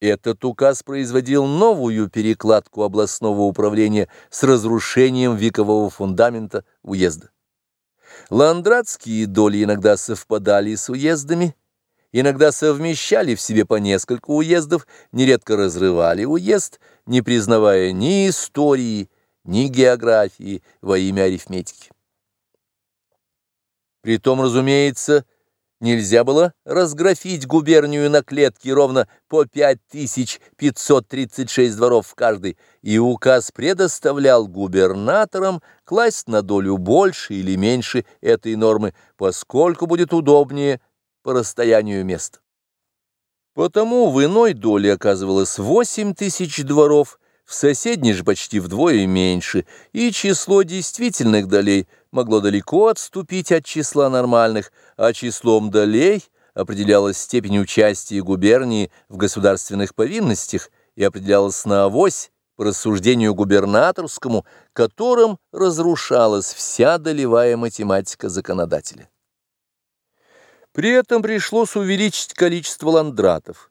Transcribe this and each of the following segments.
Этот указ производил новую перекладку областного управления с разрушением векового фундамента уезда. Ландратские доли иногда совпадали с уездами, иногда совмещали в себе по несколько уездов, нередко разрывали уезд, не признавая ни истории, ни географии во имя арифметики. Притом, разумеется, Нельзя было разграфить губернию на клетки ровно по 5536 дворов в каждой, и указ предоставлял губернаторам класть на долю больше или меньше этой нормы, поскольку будет удобнее по расстоянию места. Потому в иной доле оказывалось 8 тысяч дворов, в соседней же почти вдвое меньше, и число действительных долей могло далеко отступить от числа нормальных, а числом долей определялась степень участия губернии в государственных повинностях и определялась на авось по рассуждению губернаторскому, которым разрушалась вся долевая математика законодателя. При этом пришлось увеличить количество ландратов.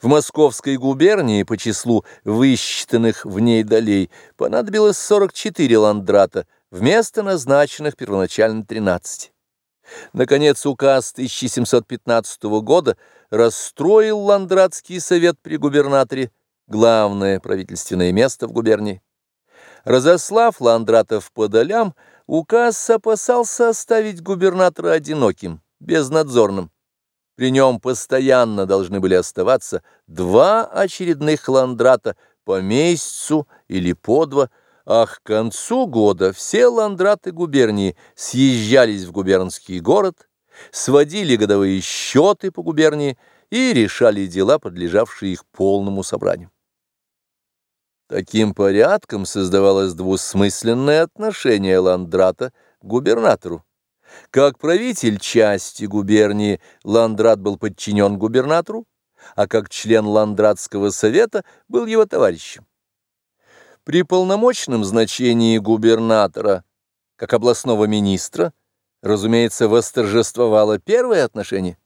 В Московской губернии по числу высчитанных в ней долей понадобилось 44 ландрата вместо назначенных первоначально 13. Наконец, указ 1715 года расстроил Ландратский совет при губернаторе, главное правительственное место в губернии. Разослав Ландратов по долям, указ опасался оставить губернатора одиноким, безнадзорным. При нем постоянно должны были оставаться два очередных ландрата по месяцу или по два, а к концу года все ландраты губернии съезжались в губернский город, сводили годовые счеты по губернии и решали дела, подлежавшие их полному собранию. Таким порядком создавалось двусмысленное отношение ландрата к губернатору. Как правитель части губернии Ландрат был подчинен губернатору, а как член Ландратского совета был его товарищем. При полномочном значении губернатора, как областного министра, разумеется, восторжествовало первое отношение.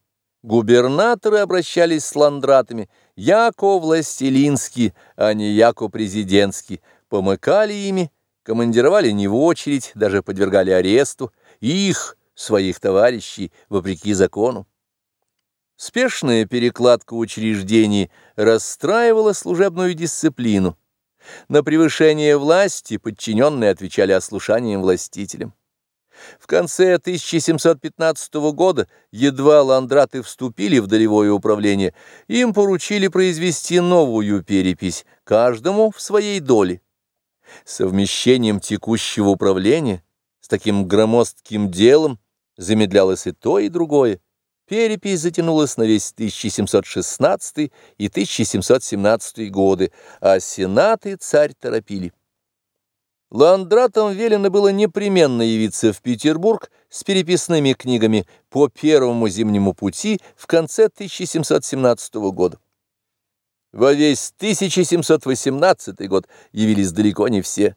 Губернаторы обращались с ландратами, яко властелински, а не яко президентски, помыкали ими, командировали не в очередь, даже подвергали аресту, их, своих товарищей, вопреки закону. Спешная перекладка учреждений расстраивала служебную дисциплину. На превышение власти подчиненные отвечали ослушанием властителям. В конце 1715 года едва ландраты вступили в долевое управление, им поручили произвести новую перепись, каждому в своей доле. Совмещением текущего управления с таким громоздким делом замедлялось и то, и другое. Перепись затянулась на весь 1716 и 1717 годы, а сенат и царь торопили. Ландратам велено было непременно явиться в Петербург с переписными книгами по первому зимнему пути в конце 1717 года. Во весь 1718 год явились далеко не все.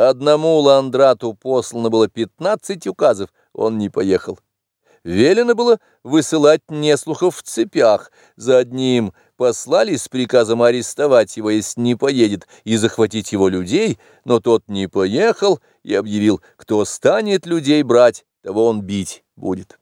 Одному Ландрату послано было 15 указов, он не поехал. Велено было высылать неслухов в цепях. За одним послали с приказом арестовать его, если не поедет, и захватить его людей, но тот не поехал и объявил, кто станет людей брать, того он бить будет.